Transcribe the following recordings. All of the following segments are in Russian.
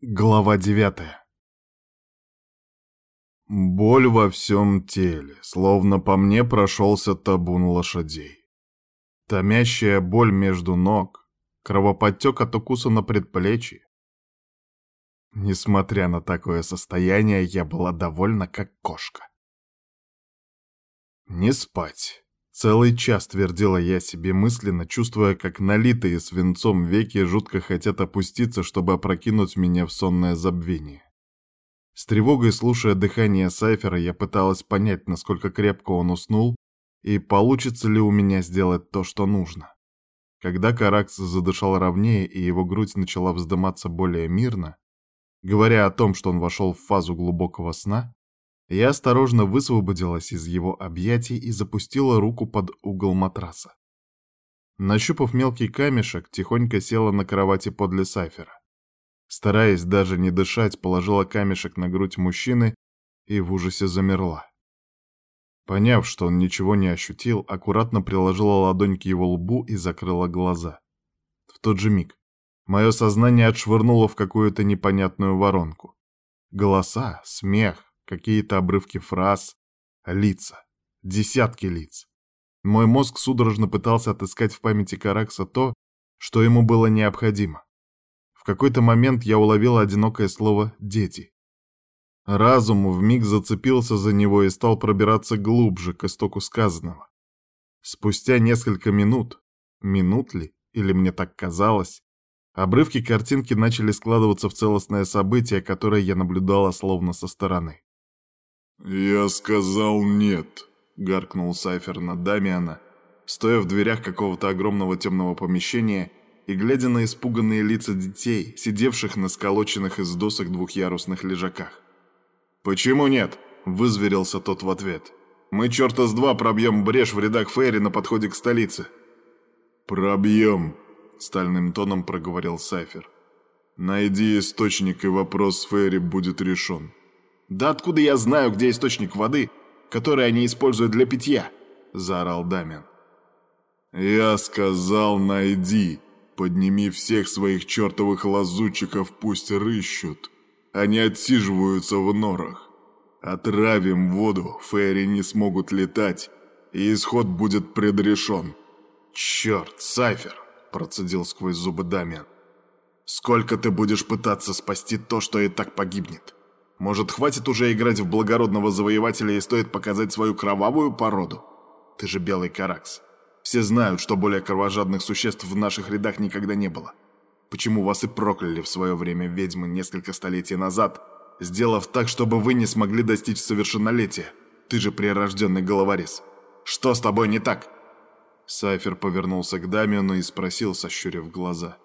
Глава девятая. Боль во всем теле, словно по мне прошелся табун лошадей. Томящая боль между ног, кровоподтек от укуса на предплечье. Несмотря на такое состояние, я была довольна, как кошка. Не спать. Целый час твердила я себе мысленно, чувствуя, как налитые свинцом веки жутко хотят опуститься, чтобы опрокинуть меня в сонное забвение. С тревогой слушая дыхание Сайфера, я пыталась понять, насколько крепко он уснул и получится ли у меня сделать то, что нужно. Когда Каракс задышал ровнее и его грудь начала вздыматься более мирно, говоря о том, что он вошел в фазу глубокого сна, я осторожно высвободилась из его объятий и запустила руку под угол матраса. Нащупав мелкий камешек, тихонько села на кровати подле Сайфера. Стараясь даже не дышать, положила камешек на грудь мужчины и в ужасе замерла. Поняв, что он ничего не ощутил, аккуратно приложила ладонь к его лбу и закрыла глаза. В тот же миг мое сознание отшвырнуло в какую-то непонятную воронку. Голоса, смех, какие-то обрывки фраз, лица, десятки лиц. Мой мозг судорожно пытался отыскать в памяти Каракса то, что ему было необходимо. В какой-то момент я уловила одинокое слово «дети». Разум вмиг зацепился за него и стал пробираться глубже к истоку сказанного. Спустя несколько минут, минут ли, или мне так казалось, обрывки картинки начали складываться в целостное событие, которое я наблюдала словно со стороны. «Я сказал нет», — гаркнул Сайфер на Дамиана, стоя в дверях какого-то огромного темного помещения и глядя на испуганные лица детей, сидевших на сколоченных из досок двухъярусных лежаках. «Почему нет?» — вызверился тот в ответ. «Мы черта с два пробьем брешь в рядах Фейри на подходе к столице». «Пробьем», — стальным тоном проговорил Сайфер. «Найди источник, и вопрос с Фейри будет решен». «Да откуда я знаю, где источник воды, который они используют для питья?» — заорал Дамин. «Я сказал, найди. Подними всех своих чертовых лазутчиков, пусть рыщут. Они отсиживаются в норах. Отравим воду, фейри не смогут летать, и исход будет предрешен». «Черт, Сайфер!» — процедил сквозь зубы Дамиан. «Сколько ты будешь пытаться спасти то, что и так погибнет?» Может, хватит уже играть в благородного завоевателя и стоит показать свою кровавую породу? Ты же белый каракс. Все знают, что более кровожадных существ в наших рядах никогда не было. Почему вас и прокляли в свое время ведьмы несколько столетий назад, сделав так, чтобы вы не смогли достичь совершеннолетия? Ты же прирожденный головорез. Что с тобой не так?» Сайфер повернулся к Дамиану и спросил, сощурив глаза.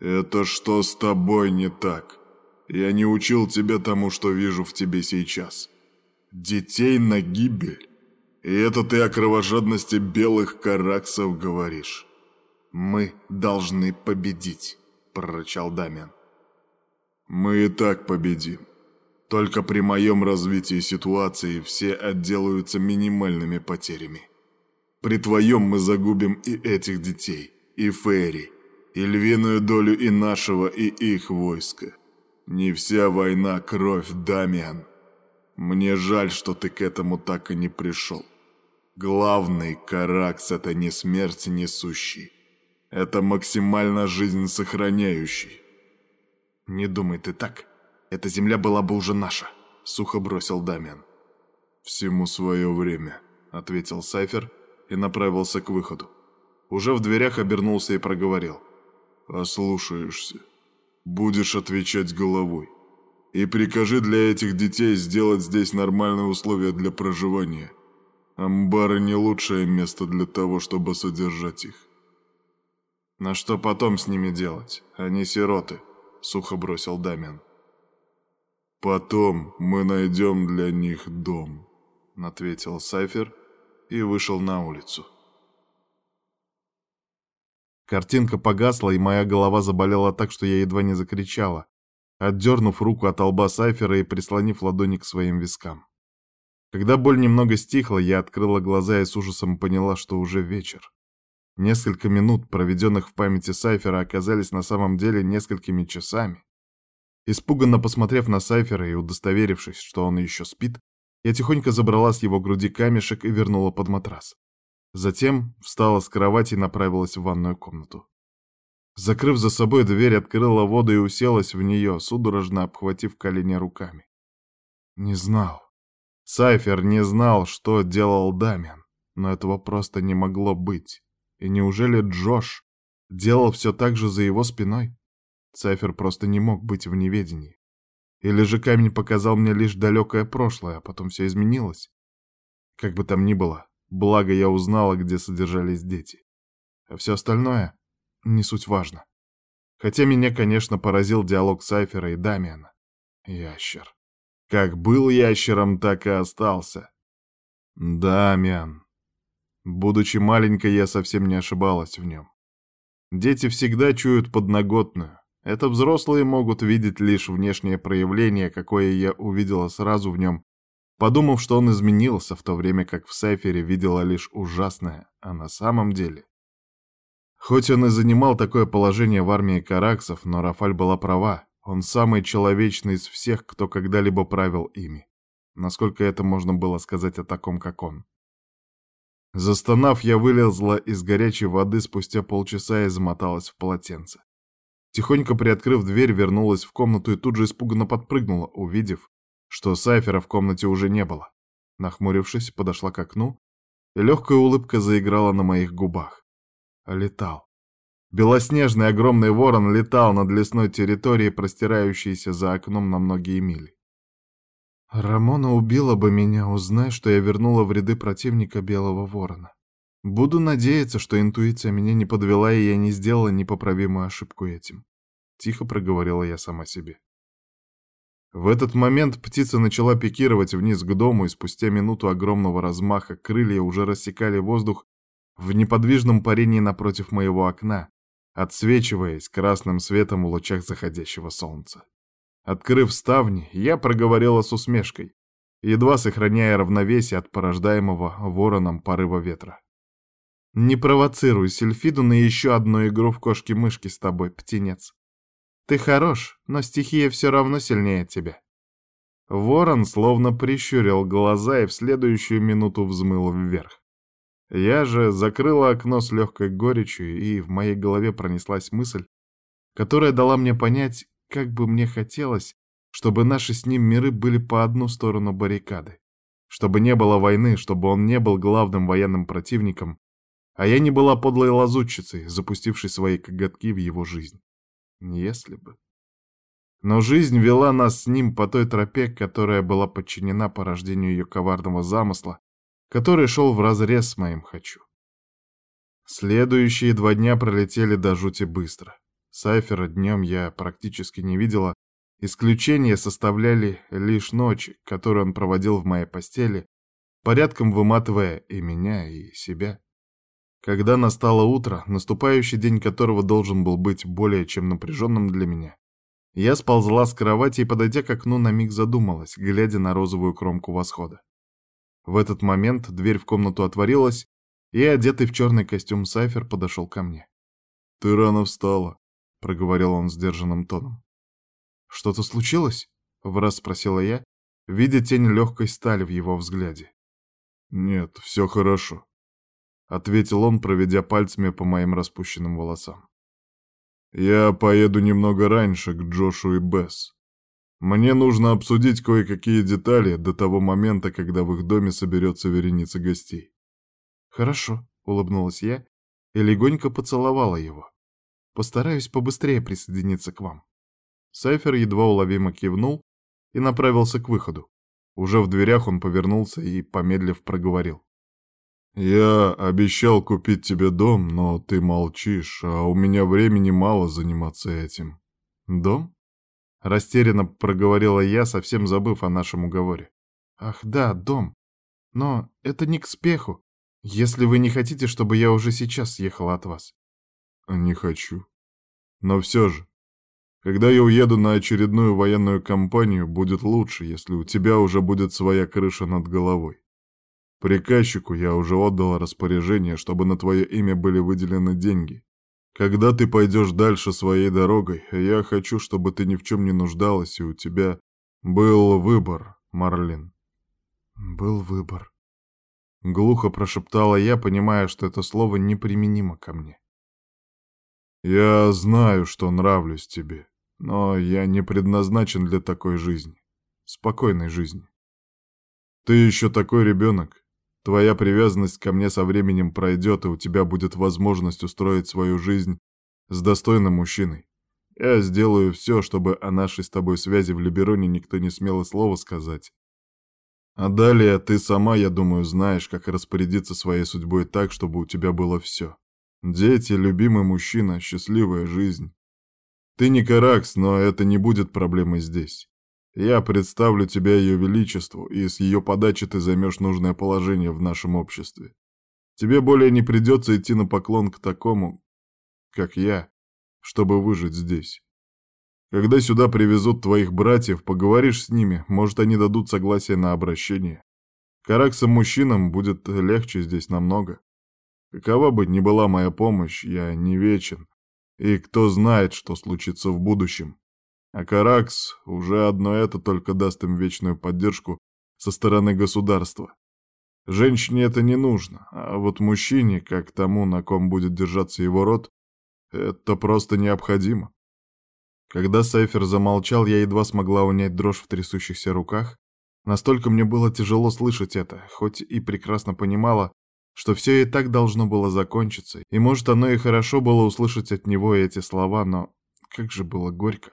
«Это что с тобой не так?» Я не учил тебя тому, что вижу в тебе сейчас. Детей на гибель. И это ты о кровожадности белых караксов говоришь. Мы должны победить, прорычал Дамиан. Мы и так победим. Только при моем развитии ситуации все отделаются минимальными потерями. При твоем мы загубим и этих детей, и Фейри, и львиную долю и нашего, и их войска. Не вся война кровь, Дамиан. Мне жаль, что ты к этому так и не пришел. Главный Каракс — это не смерть несущий. Это максимально жизнь сохраняющий. Не думай ты так. Эта земля была бы уже наша, сухо бросил Дамиан. Всему свое время, ответил Сайфер и направился к выходу. Уже в дверях обернулся и проговорил. «Ослушаешься будешь отвечать головой. И прикажи для этих детей сделать здесь нормальные условия для проживания. Амбары не лучшее место для того, чтобы содержать их. На что потом с ними делать? Они сироты, сухо бросил Дамиан. Потом мы найдем для них дом, ответил Сайфер и вышел на улицу. Картинка погасла, и моя голова заболела так, что я едва не закричала, отдернув руку от лба Сайфера и прислонив ладони к своим вискам. Когда боль немного стихла, я открыла глаза и с ужасом поняла, что уже вечер. Несколько минут, проведенных в памяти Сайфера, оказались на самом деле несколькими часами. Испуганно посмотрев на Сайфера и удостоверившись, что он еще спит, я тихонько забрала с его груди камешек и вернула под матрас. Затем встала с кровати и направилась в ванную комнату. Закрыв за собой дверь, открыла воду и уселась в нее, судорожно обхватив колени руками. Не знал. Сайфер не знал, что делал Дамиан, но этого просто не могло быть. И неужели Джош делал все так же за его спиной? Сайфер просто не мог быть в неведении. Или же камень показал мне лишь далекое прошлое, а потом все изменилось? Как бы там ни было, благо я узнала, где содержались дети. А все остальное не суть важно. Хотя меня, конечно, поразил диалог Сайфера и Дамиана. Ящер. Как был ящером, так и остался. Дамиан. Будучи маленькой, я совсем не ошибалась в нем. Дети всегда чуют подноготную. Это взрослые могут видеть лишь внешнее проявление, какое я увидела сразу в нем, подумав, что он изменился, в то время как в Сайфере видела лишь ужасное, а на самом деле... Хоть он и занимал такое положение в армии караксов, но Рафаль была права, он самый человечный из всех, кто когда-либо правил ими. Насколько это можно было сказать о таком, как он. Застонав, я вылезла из горячей воды спустя полчаса и замоталась в полотенце. Тихонько приоткрыв дверь, вернулась в комнату и тут же испуганно подпрыгнула, увидев, что Сайфера в комнате уже не было. Нахмурившись, подошла к окну, и легкая улыбка заиграла на моих губах. Летал. Белоснежный огромный ворон летал над лесной территорией, простирающейся за окном на многие мили. Рамона убила бы меня, узнай, что я вернула в ряды противника Белого Ворона. Буду надеяться, что интуиция меня не подвела, и я не сделала непоправимую ошибку этим. Тихо проговорила я сама себе. В этот момент птица начала пикировать вниз к дому, и спустя минуту огромного размаха крылья уже рассекали воздух в неподвижном парении напротив моего окна, отсвечиваясь красным светом в лучах заходящего солнца. Открыв ставни, я проговорила с усмешкой, едва сохраняя равновесие от порождаемого вороном порыва ветра. «Не провоцируй Сельфиду на еще одну игру в кошки-мышки с тобой, птенец. Ты хорош, но стихия все равно сильнее тебя». Ворон словно прищурил глаза и в следующую минуту взмыл вверх. Я же закрыла окно с легкой горечью, и в моей голове пронеслась мысль, которая дала мне понять, как бы мне хотелось, чтобы наши с ним миры были по одну сторону баррикады. Чтобы не было войны, чтобы он не был главным военным противником, а я не была подлой лазутчицей, запустившей свои коготки в его жизнь. Если бы. Но жизнь вела нас с ним по той тропе, которая была подчинена порождению ее коварного замысла, который шел вразрез с моим «хочу». Следующие два дня пролетели до жути быстро. Сайфера днем я практически не видела, исключение составляли лишь ночи, которые он проводил в моей постели, порядком выматывая и меня, и себя. Когда настало утро, наступающий день которого должен был быть более чем напряженным для меня, я сползла с кровати и, подойдя к окну, на миг задумалась, глядя на розовую кромку восхода. В этот момент дверь в комнату отворилась, и одетый в черный костюм Сайфер подошел ко мне. «Ты рано встала», — проговорил он сдержанным тоном. «Что-то случилось?» — враз спросила я, видя тень легкой стали в его взгляде. «Нет, все хорошо», — ответил он, проведя пальцами по моим распущенным волосам. «Я поеду немного раньше к Джошу и Бесс. Мне нужно обсудить кое-какие детали до того момента, когда в их доме соберется вереница гостей. Хорошо, улыбнулась я и легонько поцеловала его. Постараюсь побыстрее присоединиться к вам. Сайфер едва уловимо кивнул и направился к выходу. Уже в дверях он повернулся и, помедлив, проговорил. «Я обещал купить тебе дом, но ты молчишь, а у меня времени мало заниматься этим». «Дом?» Растерянно проговорила я, совсем забыв о нашем уговоре. Ах да, дом. Но это не к спеху, если вы не хотите, чтобы я уже сейчас съехала от вас. Не хочу. Но все же, когда я уеду на очередную военную кампанию, будет лучше, если у тебя уже будет своя крыша над головой. Приказчику я уже отдал распоряжение, чтобы на твое имя были выделены деньги. Когда ты пойдешь дальше своей дорогой, я хочу, чтобы ты ни в чем не нуждалась, и у тебя был выбор, Марлин. Был выбор. Глухо прошептала я, понимая, что это слово неприменимо ко мне. Я знаю, что нравлюсь тебе, но я не предназначен для такой жизни, спокойной жизни. Ты еще такой ребенок, Твоя привязанность ко мне со временем пройдет, и у тебя будет возможность устроить свою жизнь с достойным мужчиной. Я сделаю все, чтобы о нашей с тобой связи в Либероне никто не смел и слова сказать. А далее ты сама, я думаю, знаешь, как распорядиться своей судьбой так, чтобы у тебя было все. Дети, любимый мужчина, счастливая жизнь. Ты не Каракс, но это не будет проблемой здесь. Я представлю тебя ее величеству, и с ее подачи ты займешь нужное положение в нашем обществе. Тебе более не придется идти на поклон к такому, как я, чтобы выжить здесь. Когда сюда привезут твоих братьев, поговоришь с ними, может, они дадут согласие на обращение. Караксам-мужчинам будет легче здесь намного. Какова бы ни была моя помощь, я не вечен, и кто знает, что случится в будущем. А Каракс уже одно это только даст им вечную поддержку со стороны государства. Женщине это не нужно, а вот мужчине, как тому, на ком будет держаться его род, это просто необходимо. Когда Сайфер замолчал, я едва смогла унять дрожь в трясущихся руках. Настолько мне было тяжело слышать это, хоть и прекрасно понимала, что все и так должно было закончиться, и может оно и хорошо было услышать от него эти слова, но как же было горько.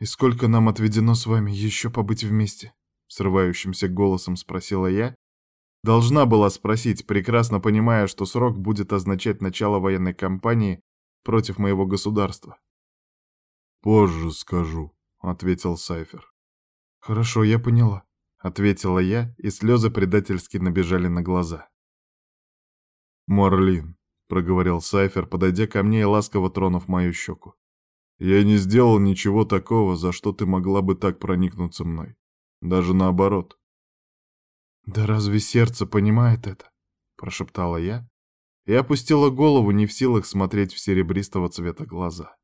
«И сколько нам отведено с вами еще побыть вместе?» — срывающимся голосом спросила я. Должна была спросить, прекрасно понимая, что срок будет означать начало военной кампании против моего государства. «Позже скажу», — ответил Сайфер. «Хорошо, я поняла», — ответила я, и слезы предательски набежали на глаза. «Марлин», — проговорил Сайфер, подойдя ко мне и ласково тронув мою щеку. Я не сделал ничего такого, за что ты могла бы так проникнуться мной. Даже наоборот. «Да разве сердце понимает это?» — прошептала я и опустила голову, не в силах смотреть в серебристого цвета глаза.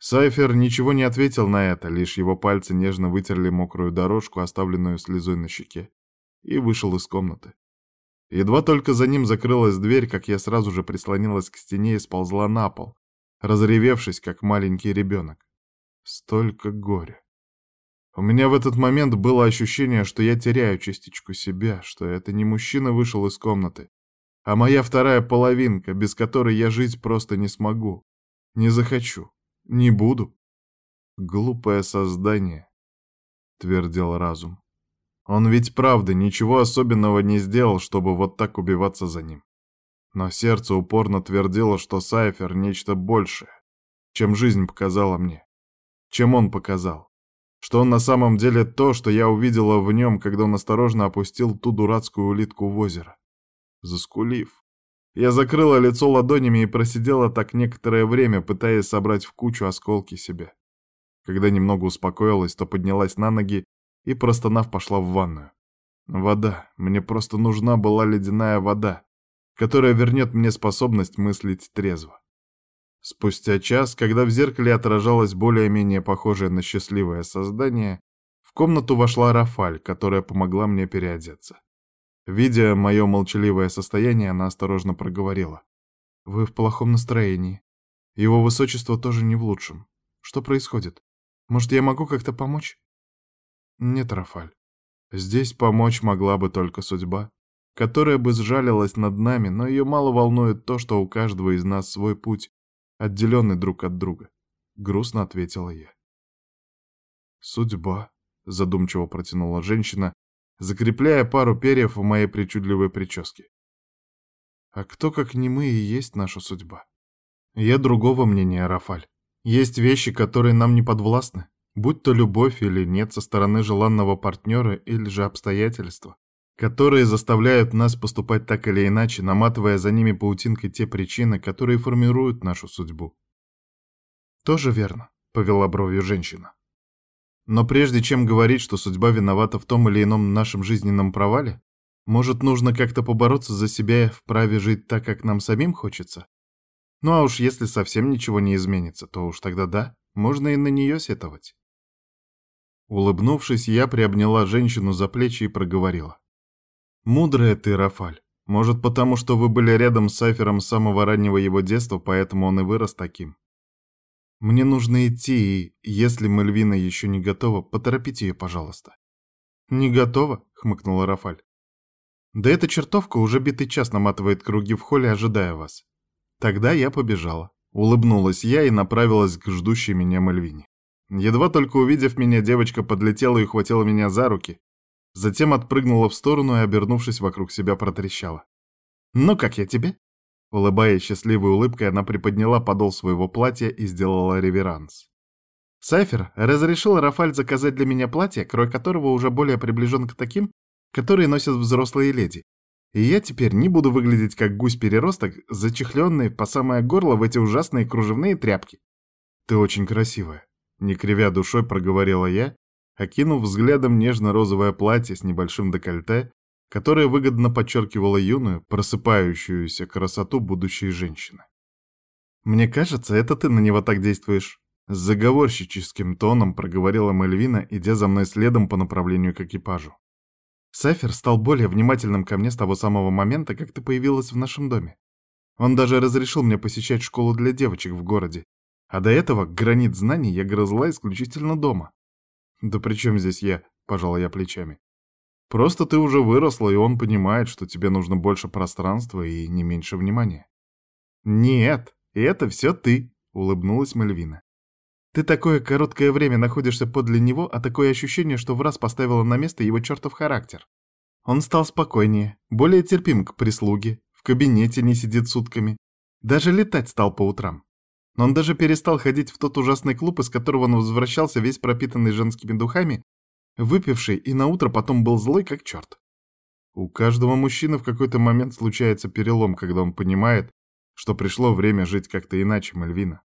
Сайфер ничего не ответил на это, лишь его пальцы нежно вытерли мокрую дорожку, оставленную слезой на щеке, и вышел из комнаты. Едва только за ним закрылась дверь, как я сразу же прислонилась к стене и сползла на пол, разревевшись, как маленький ребенок. Столько горя. У меня в этот момент было ощущение, что я теряю частичку себя, что это не мужчина вышел из комнаты, а моя вторая половинка, без которой я жить просто не смогу, не захочу, не буду. Глупое создание, твердил разум. Он ведь правда ничего особенного не сделал, чтобы вот так убиваться за ним. Но сердце упорно твердило, что Сайфер — нечто большее, чем жизнь показала мне. Чем он показал. Что он на самом деле то, что я увидела в нем, когда он осторожно опустил ту дурацкую улитку в озеро. Заскулив. Я закрыла лицо ладонями и просидела так некоторое время, пытаясь собрать в кучу осколки себя. Когда немного успокоилась, то поднялась на ноги и, простонав, пошла в ванную. Вода. Мне просто нужна была ледяная вода которая вернет мне способность мыслить трезво. Спустя час, когда в зеркале отражалось более-менее похожее на счастливое создание, в комнату вошла Рафаль, которая помогла мне переодеться. Видя мое молчаливое состояние, она осторожно проговорила. «Вы в плохом настроении. Его высочество тоже не в лучшем. Что происходит? Может, я могу как-то помочь?» «Нет, Рафаль. Здесь помочь могла бы только судьба которая бы сжалилась над нами, но ее мало волнует то, что у каждого из нас свой путь, отделенный друг от друга. Грустно ответила я. Судьба, задумчиво протянула женщина, закрепляя пару перьев в моей причудливой прическе. А кто, как не мы, и есть наша судьба? Я другого мнения, Рафаль. Есть вещи, которые нам не подвластны, будь то любовь или нет со стороны желанного партнера или же обстоятельства которые заставляют нас поступать так или иначе, наматывая за ними паутинкой те причины, которые формируют нашу судьбу. «Тоже верно», — повела бровью женщина. «Но прежде чем говорить, что судьба виновата в том или ином нашем жизненном провале, может, нужно как-то побороться за себя в праве жить так, как нам самим хочется? Ну а уж если совсем ничего не изменится, то уж тогда да, можно и на нее сетовать. Улыбнувшись, я приобняла женщину за плечи и проговорила. «Мудрая ты, Рафаль. Может, потому что вы были рядом с Сайфером с самого раннего его детства, поэтому он и вырос таким. Мне нужно идти, и если Мальвина еще не готова, поторопите ее, пожалуйста». «Не готова?» — хмыкнула Рафаль. «Да эта чертовка уже битый час наматывает круги в холле, ожидая вас». Тогда я побежала. Улыбнулась я и направилась к ждущей меня Мальвине. Едва только увидев меня, девочка подлетела и ухватила меня за руки, затем отпрыгнула в сторону и, обернувшись вокруг себя, протрещала. «Ну как я тебе?» Улыбаясь счастливой улыбкой, она приподняла подол своего платья и сделала реверанс. Сайфер разрешил Рафаль заказать для меня платье, крой которого уже более приближен к таким, которые носят взрослые леди. И я теперь не буду выглядеть как гусь-переросток, зачехленный по самое горло в эти ужасные кружевные тряпки. Ты очень красивая, не кривя душой проговорила я, окинув взглядом нежно-розовое платье с небольшим декольте, которое выгодно подчеркивало юную, просыпающуюся красоту будущей женщины. «Мне кажется, это ты на него так действуешь», — с заговорщическим тоном проговорила Мальвина, идя за мной следом по направлению к экипажу. Сафер стал более внимательным ко мне с того самого момента, как ты появилась в нашем доме. Он даже разрешил мне посещать школу для девочек в городе, а до этого гранит знаний я грызла исключительно дома. «Да при чем здесь я?» — пожал я плечами. «Просто ты уже выросла, и он понимает, что тебе нужно больше пространства и не меньше внимания». «Нет, это все ты», — улыбнулась Мальвина. «Ты такое короткое время находишься подле него, а такое ощущение, что в раз поставила на место его чертов характер. Он стал спокойнее, более терпим к прислуге, в кабинете не сидит сутками, даже летать стал по утрам. Он даже перестал ходить в тот ужасный клуб, из которого он возвращался весь пропитанный женскими духами, выпивший и наутро потом был злой как черт. У каждого мужчины в какой-то момент случается перелом, когда он понимает, что пришло время жить как-то иначе, Мальвина.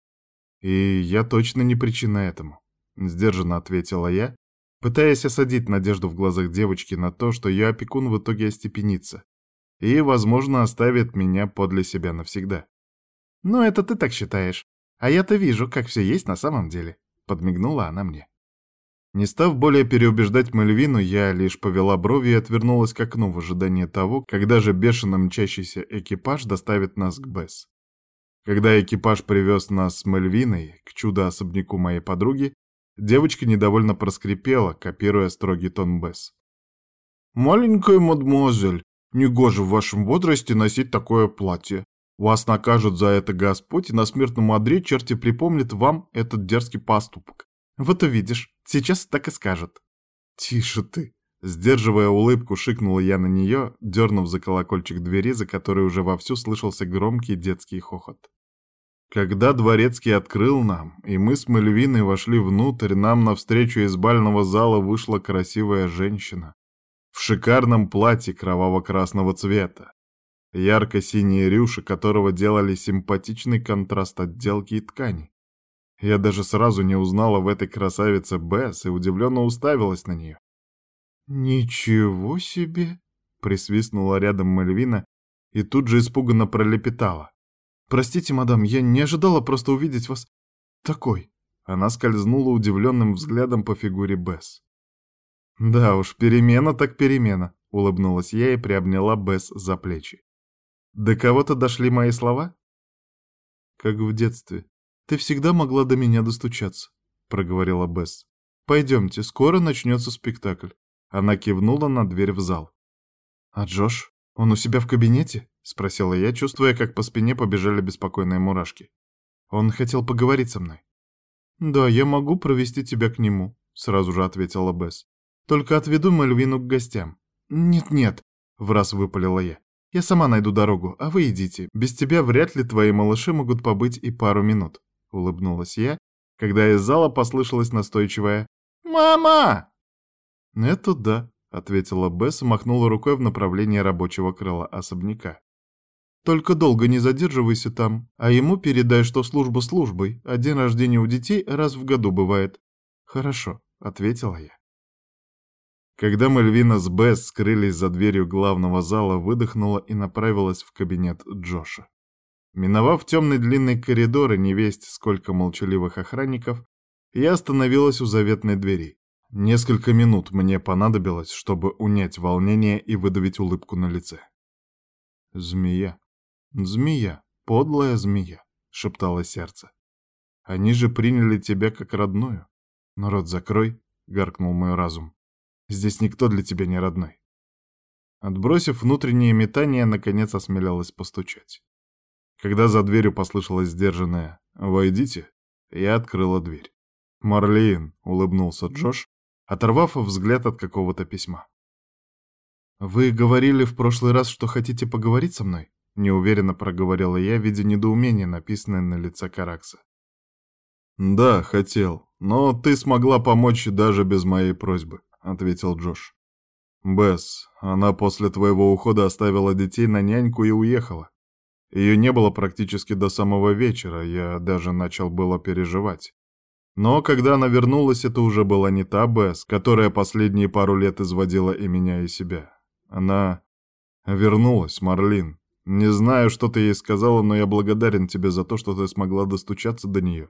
И я точно не причина этому, сдержанно ответила я, пытаясь осадить надежду в глазах девочки на то, что ее опекун в итоге остепенится и, возможно, оставит меня подле себя навсегда. «Но это ты так считаешь. А я-то вижу, как все есть на самом деле», — подмигнула она мне. Не став более переубеждать Мальвину, я лишь повела брови и отвернулась к окну в ожидании того, когда же бешено мчащийся экипаж доставит нас к Бесс. Когда экипаж привез нас с Мальвиной к чудо-особняку моей подруги, девочка недовольно проскрипела, копируя строгий тон Бесс. «Маленькая мадемуазель, негоже в вашем возрасте носить такое платье. Вас накажут за это Господь, и на смертном одре черти припомнят вам этот дерзкий поступок. Вот увидишь, сейчас так и скажет. Тише ты. Сдерживая улыбку, шикнула я на нее, дернув за колокольчик двери, за которой уже вовсю слышался громкий детский хохот. Когда Дворецкий открыл нам, и мы с Мальвиной вошли внутрь, нам навстречу из бального зала вышла красивая женщина в шикарном платье кроваво-красного цвета. Ярко-синие рюши которого делали симпатичный контраст отделки и ткани. Я даже сразу не узнала в этой красавице Бесс и удивленно уставилась на нее. «Ничего себе!» — присвистнула рядом Мальвина и тут же испуганно пролепетала. «Простите, мадам, я не ожидала просто увидеть вас такой». Она скользнула удивленным взглядом по фигуре Бесс. «Да уж, перемена так перемена», — улыбнулась я и приобняла Бесс за плечи. До кого-то дошли мои слова? Как в детстве. Ты всегда могла до меня достучаться, проговорила Бесс. Пойдемте, скоро начнется спектакль. Она кивнула на дверь в зал. А Джош? Он у себя в кабинете? Спросила я, чувствуя, как по спине побежали беспокойные мурашки. Он хотел поговорить со мной. Да, я могу провести тебя к нему, сразу же ответила Бесс. Только отведу Мальвину к гостям. Нет-нет, в раз выпалила я. Я сама найду дорогу, а вы идите. Без тебя вряд ли твои малыши могут побыть и пару минут», — улыбнулась я, когда из зала послышалось настойчивое «Мама!» «Это да», — ответила Бесс и махнула рукой в направлении рабочего крыла особняка. «Только долго не задерживайся там, а ему передай, что служба службой, а день рождения у детей раз в году бывает». «Хорошо», — ответила я. Когда Мальвина с Бесс скрылись за дверью главного зала, выдохнула и направилась в кабинет Джоша. Миновав темный длинный коридор и невесть сколько молчаливых охранников, я остановилась у заветной двери. Несколько минут мне понадобилось, чтобы унять волнение и выдавить улыбку на лице. «Змея, змея, подлая змея», — шептало сердце. «Они же приняли тебя как родную. Но рот закрой», — гаркнул мой разум. «Здесь никто для тебя не родной». Отбросив внутреннее метание, наконец осмелялась постучать. Когда за дверью послышалось сдержанное «Войдите», я открыла дверь. «Марлин», — улыбнулся Джош, оторвав взгляд от какого-то письма. «Вы говорили в прошлый раз, что хотите поговорить со мной?» — неуверенно проговорила я, видя недоумение, написанное на лице Каракса. «Да, хотел, но ты смогла помочь даже без моей просьбы», — ответил Джош. «Бесс, она после твоего ухода оставила детей на няньку и уехала. Ее не было практически до самого вечера, я даже начал было переживать. Но когда она вернулась, это уже была не та Бесс, которая последние пару лет изводила и меня, и себя. Она вернулась, Марлин. Не знаю, что ты ей сказала, но я благодарен тебе за то, что ты смогла достучаться до нее.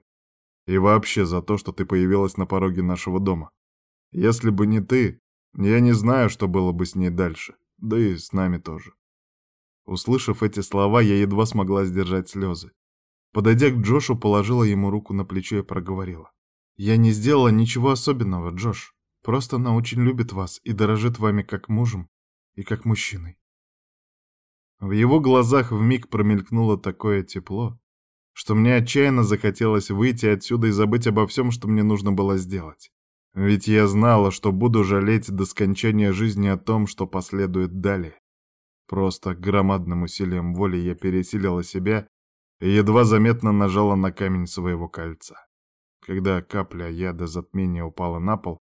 И вообще за то, что ты появилась на пороге нашего дома. Если бы не ты, я не знаю, что было бы с ней дальше. Да и с нами тоже. Услышав эти слова, я едва смогла сдержать слезы. Подойдя к Джошу, положила ему руку на плечо и проговорила. «Я не сделала ничего особенного, Джош. Просто она очень любит вас и дорожит вами как мужем и как мужчиной». В его глазах вмиг промелькнуло такое тепло, что мне отчаянно захотелось выйти отсюда и забыть обо всем, что мне нужно было сделать. Ведь я знала, что буду жалеть до скончания жизни о том, что последует далее. Просто громадным усилием воли я пересилила себя и едва заметно нажала на камень своего кольца. Когда капля яда затмения упала на пол,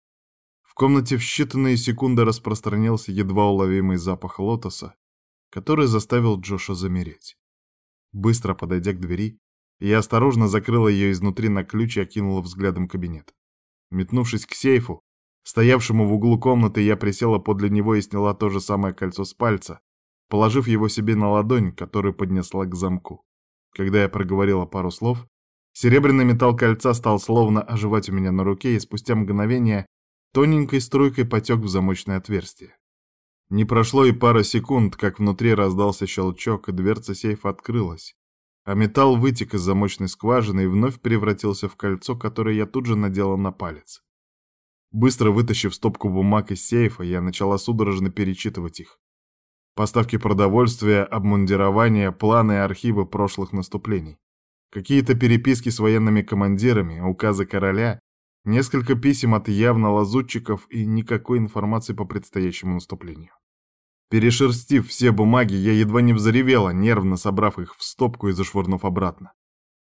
в комнате в считанные секунды распространился едва уловимый запах лотоса, который заставил Джоша замереть. Быстро подойдя к двери, я осторожно закрыла ее изнутри на ключ и окинула взглядом кабинет. Метнувшись к сейфу, стоявшему в углу комнаты, я присела подле него и сняла то же самое кольцо с пальца, положив его себе на ладонь, которую поднесла к замку. Когда я проговорила пару слов, серебряный металл кольца стал словно оживать у меня на руке, и спустя мгновение тоненькой струйкой потек в замочное отверстие. Не прошло и пара секунд, как внутри раздался щелчок, и дверца сейфа открылась, а металл вытек из замочной скважины и вновь превратился в кольцо, которое я тут же надела на палец. Быстро вытащив стопку бумаг из сейфа, я начала судорожно перечитывать их. Поставки продовольствия, обмундирование, планы и архивы прошлых наступлений. Какие-то переписки с военными командирами, указы короля, несколько писем от явно лазутчиков и никакой информации по предстоящему наступлению. Перешерстив все бумаги, я едва не взревела, нервно собрав их в стопку и зашвырнув обратно.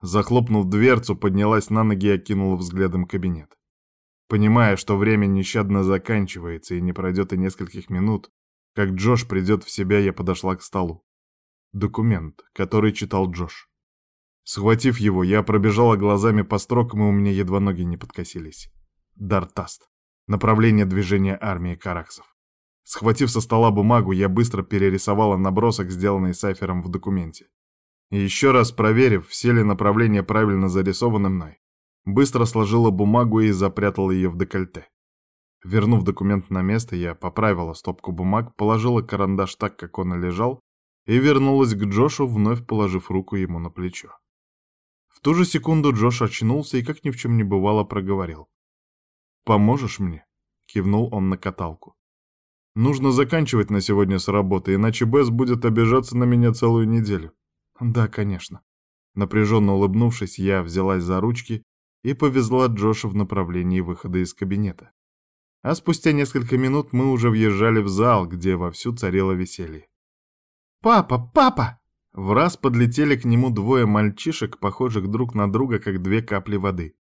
Захлопнув дверцу, поднялась на ноги и окинула взглядом кабинет. Понимая, что время нещадно заканчивается и не пройдет и нескольких минут, как Джош придет в себя, я подошла к столу. Документ, который читал Джош. Схватив его, я пробежала глазами по строкам, и у меня едва ноги не подкосились. Дартаст. Направление движения армии караксов. Схватив со стола бумагу, я быстро перерисовала набросок, сделанный Сайфером в документе. Еще раз проверив, все ли направления правильно зарисованы мной, быстро сложила бумагу и запрятала ее в декольте. Вернув документ на место, я поправила стопку бумаг, положила карандаш так, как он и лежал, и вернулась к Джошу, вновь положив руку ему на плечо. В ту же секунду Джош очнулся и, как ни в чем не бывало, проговорил. «Поможешь мне?» — кивнул он на каталку. «Нужно заканчивать на сегодня с работы, иначе Бесс будет обижаться на меня целую неделю». «Да, конечно». Напряженно улыбнувшись, я взялась за ручки и повезла Джоша в направлении выхода из кабинета. А спустя несколько минут мы уже въезжали в зал, где вовсю царило веселье. «Папа! Папа!» В раз подлетели к нему двое мальчишек, похожих друг на друга, как две капли воды.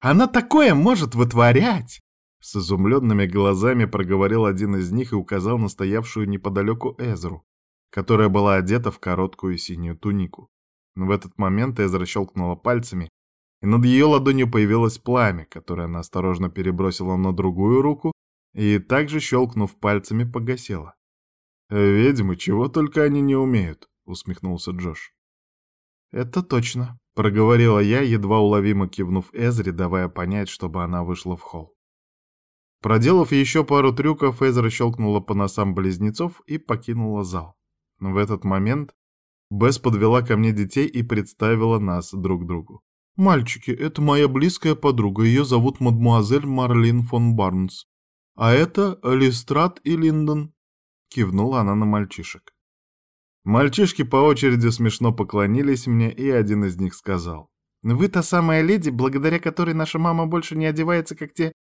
«Она такое может вытворять!» С изумленными глазами проговорил один из них и указал на стоявшую неподалеку Эзру, которая была одета в короткую синюю тунику. В этот момент Эзра щелкнула пальцами, и над ее ладонью появилось пламя, которое она осторожно перебросила на другую руку и также, щелкнув пальцами, погасила. «Ведьмы, чего только они не умеют», — усмехнулся Джош. «Это точно», — проговорила я, едва уловимо кивнув Эзре, давая понять, чтобы она вышла в холл. Проделав еще пару трюков, Эзра щелкнула по носам близнецов и покинула зал. В этот момент Бесс подвела ко мне детей и представила нас друг другу. «Мальчики, это моя близкая подруга, ее зовут мадмуазель Марлин фон Барнс. А это Листрат и Линдон», — кивнула она на мальчишек. Мальчишки по очереди смешно поклонились мне, и один из них сказал. «Вы та самая леди, благодаря которой наша мама больше не одевается, как те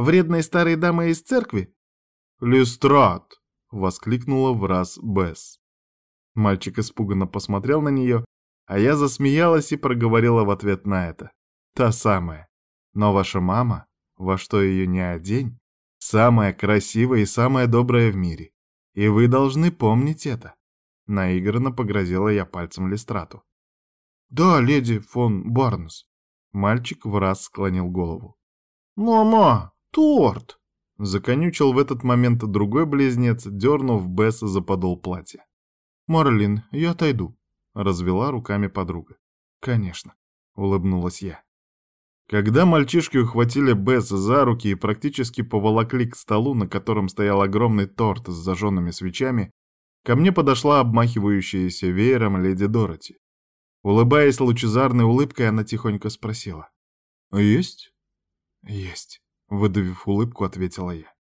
вредные старые дамы из церкви?» «Листрат!» — воскликнула в раз Бесс. Мальчик испуганно посмотрел на нее, а я засмеялась и проговорила в ответ на это. Та самая. Но ваша мама, во что ее не одень, самая красивая и самая добрая в мире. И вы должны помнить это. Наигранно погрозила я пальцем Листрату. «Да, леди фон Барнс». Мальчик в раз склонил голову. «Мама, торт!» Законючил в этот момент другой близнец, дернув Бесса за подол платья. «Марлин, я отойду», — развела руками подруга. «Конечно», — улыбнулась я. Когда мальчишки ухватили Бесс за руки и практически поволокли к столу, на котором стоял огромный торт с зажженными свечами, ко мне подошла обмахивающаяся веером леди Дороти. Улыбаясь лучезарной улыбкой, она тихонько спросила. «Есть?» «Есть», — выдавив улыбку, ответила я.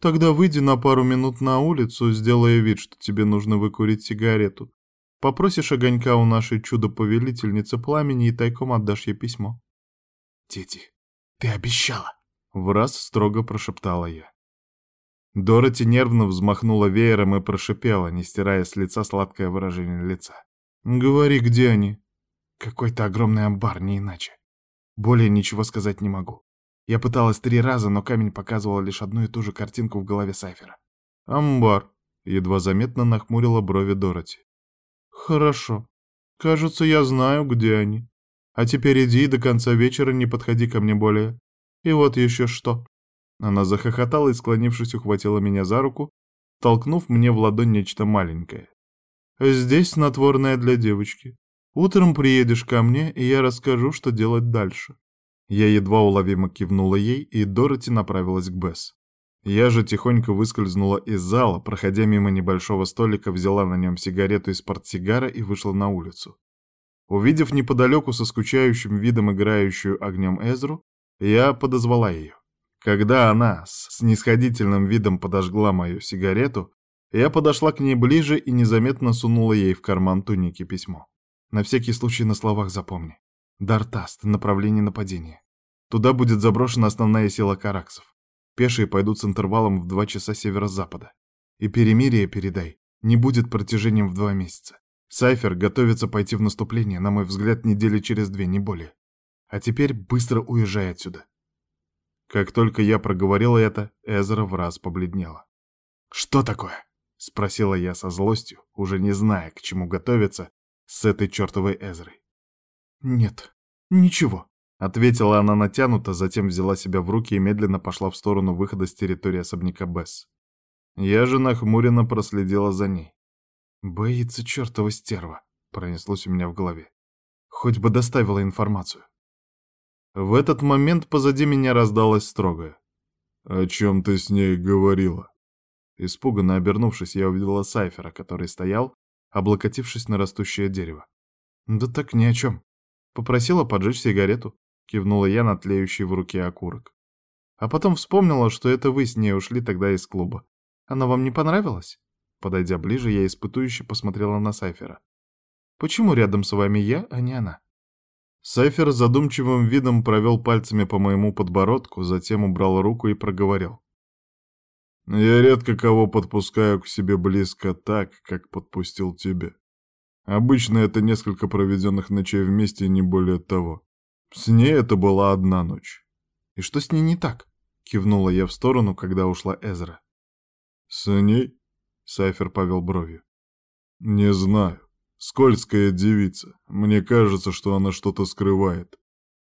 Тогда выйди на пару минут на улицу, сделая вид, что тебе нужно выкурить сигарету. Попросишь огонька у нашей чудо-повелительницы пламени и тайком отдашь ей письмо. Дети, ты обещала!» — в раз строго прошептала я. Дороти нервно взмахнула веером и прошипела, не стирая с лица сладкое выражение лица. «Говори, где они?» «Какой-то огромный амбар, не иначе. Более ничего сказать не могу. Я пыталась три раза, но камень показывал лишь одну и ту же картинку в голове Сайфера. «Амбар», — едва заметно нахмурила брови Дороти. «Хорошо. Кажется, я знаю, где они. А теперь иди и до конца вечера не подходи ко мне более. И вот еще что». Она захохотала и, склонившись, ухватила меня за руку, толкнув мне в ладонь нечто маленькое. «Здесь снотворное для девочки. Утром приедешь ко мне, и я расскажу, что делать дальше». Я едва уловимо кивнула ей, и Дороти направилась к Бесс. Я же тихонько выскользнула из зала, проходя мимо небольшого столика, взяла на нем сигарету из портсигара и вышла на улицу. Увидев неподалеку со скучающим видом играющую огнем Эзру, я подозвала ее. Когда она с снисходительным видом подожгла мою сигарету, я подошла к ней ближе и незаметно сунула ей в карман туники письмо. На всякий случай на словах запомни. Дартаст, направление нападения. Туда будет заброшена основная сила караксов. Пешие пойдут с интервалом в два часа северо-запада. И перемирие, передай, не будет протяжением в два месяца. Сайфер готовится пойти в наступление, на мой взгляд, недели через две, не более. А теперь быстро уезжай отсюда. Как только я проговорила это, Эзра в раз побледнела. «Что такое?» — спросила я со злостью, уже не зная, к чему готовиться с этой чертовой Эзрой. «Нет, ничего», — ответила она натянуто, затем взяла себя в руки и медленно пошла в сторону выхода с территории особняка Бесс. Я же нахмуренно проследила за ней. «Боится чертова стерва», — пронеслось у меня в голове. «Хоть бы доставила информацию». В этот момент позади меня раздалось строгое. «О чем ты с ней говорила?» Испуганно обернувшись, я увидела Сайфера, который стоял, облокотившись на растущее дерево. «Да так ни о чем», Попросила поджечь сигарету, кивнула я на тлеющий в руке окурок. А потом вспомнила, что это вы с ней ушли тогда из клуба. Она вам не понравилась? Подойдя ближе, я испытующе посмотрела на Сайфера. Почему рядом с вами я, а не она? Сайфер задумчивым видом провел пальцами по моему подбородку, затем убрал руку и проговорил. «Я редко кого подпускаю к себе близко так, как подпустил тебя. Обычно это несколько проведенных ночей вместе не более того. С ней это была одна ночь. «И что с ней не так?» — кивнула я в сторону, когда ушла Эзра. «С ней?» — Сайфер повел бровью. «Не знаю. Скользкая девица. Мне кажется, что она что-то скрывает.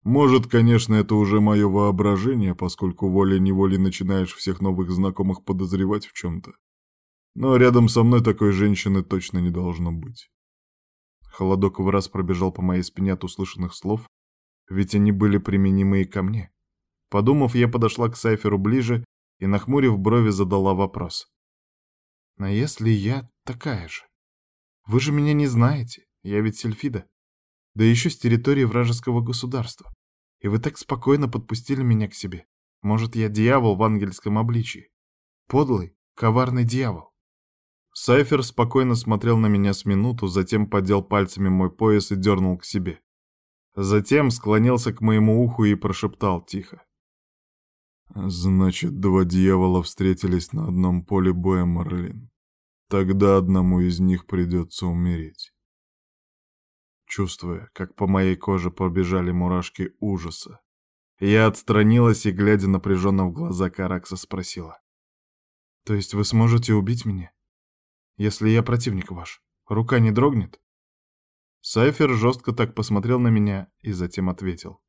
Может, конечно, это уже мое воображение, поскольку волей-неволей начинаешь всех новых знакомых подозревать в чем-то. Но рядом со мной такой женщины точно не должно быть. Холодок в раз пробежал по моей спине от услышанных слов, ведь они были применимы и ко мне. Подумав, я подошла к Сайферу ближе и, нахмурив брови, задала вопрос. «А если я такая же? Вы же меня не знаете, я ведь Сельфида. Да еще с территории вражеского государства. И вы так спокойно подпустили меня к себе. Может, я дьявол в ангельском обличии? Подлый, коварный дьявол?» Сайфер спокойно смотрел на меня с минуту, затем поддел пальцами мой пояс и дернул к себе. Затем склонился к моему уху и прошептал тихо. «Значит, два дьявола встретились на одном поле боя, Марлин. Тогда одному из них придется умереть». Чувствуя, как по моей коже побежали мурашки ужаса, я отстранилась и, глядя напряженно в глаза Каракса, спросила. «То есть вы сможете убить меня? Если я противник ваш, рука не дрогнет?» Сайфер жестко так посмотрел на меня и затем ответил.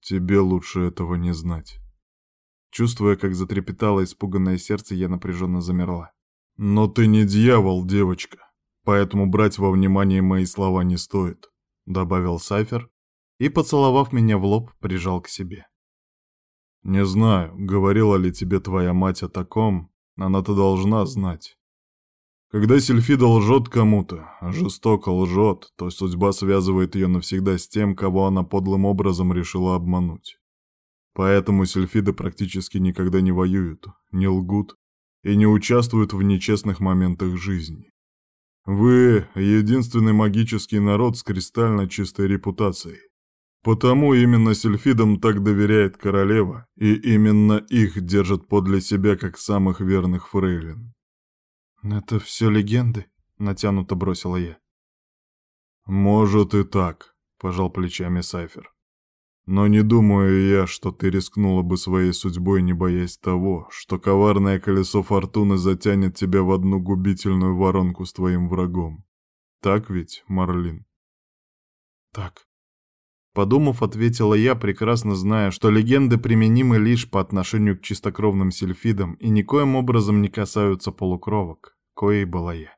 «Тебе лучше этого не знать». Чувствуя, как затрепетало испуганное сердце, я напряженно замерла. «Но ты не дьявол, девочка, поэтому брать во внимание мои слова не стоит», — добавил Сайфер и, поцеловав меня в лоб, прижал к себе. «Не знаю, говорила ли тебе твоя мать о таком, она-то должна знать. Когда Сильфида лжет кому-то, жестоко лжет, то судьба связывает ее навсегда с тем, кого она подлым образом решила обмануть. Поэтому сельфиды практически никогда не воюют, не лгут и не участвуют в нечестных моментах жизни. Вы — единственный магический народ с кристально чистой репутацией. Потому именно сельфидам так доверяет королева, и именно их держат подле себя как самых верных фрейлин. «Это все легенды?» — натянуто бросила я. «Может и так», — пожал плечами Сайфер. «Но не думаю я, что ты рискнула бы своей судьбой, не боясь того, что коварное колесо фортуны затянет тебя в одну губительную воронку с твоим врагом. Так ведь, Марлин?» «Так», Подумав, ответила я, прекрасно зная, что легенды применимы лишь по отношению к чистокровным сельфидам и никоим образом не касаются полукровок, коей была я.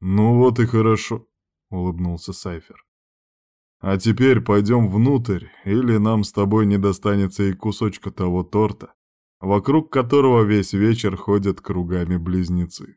«Ну вот и хорошо», — улыбнулся Сайфер. «А теперь пойдем внутрь, или нам с тобой не достанется и кусочка того торта, вокруг которого весь вечер ходят кругами близнецы».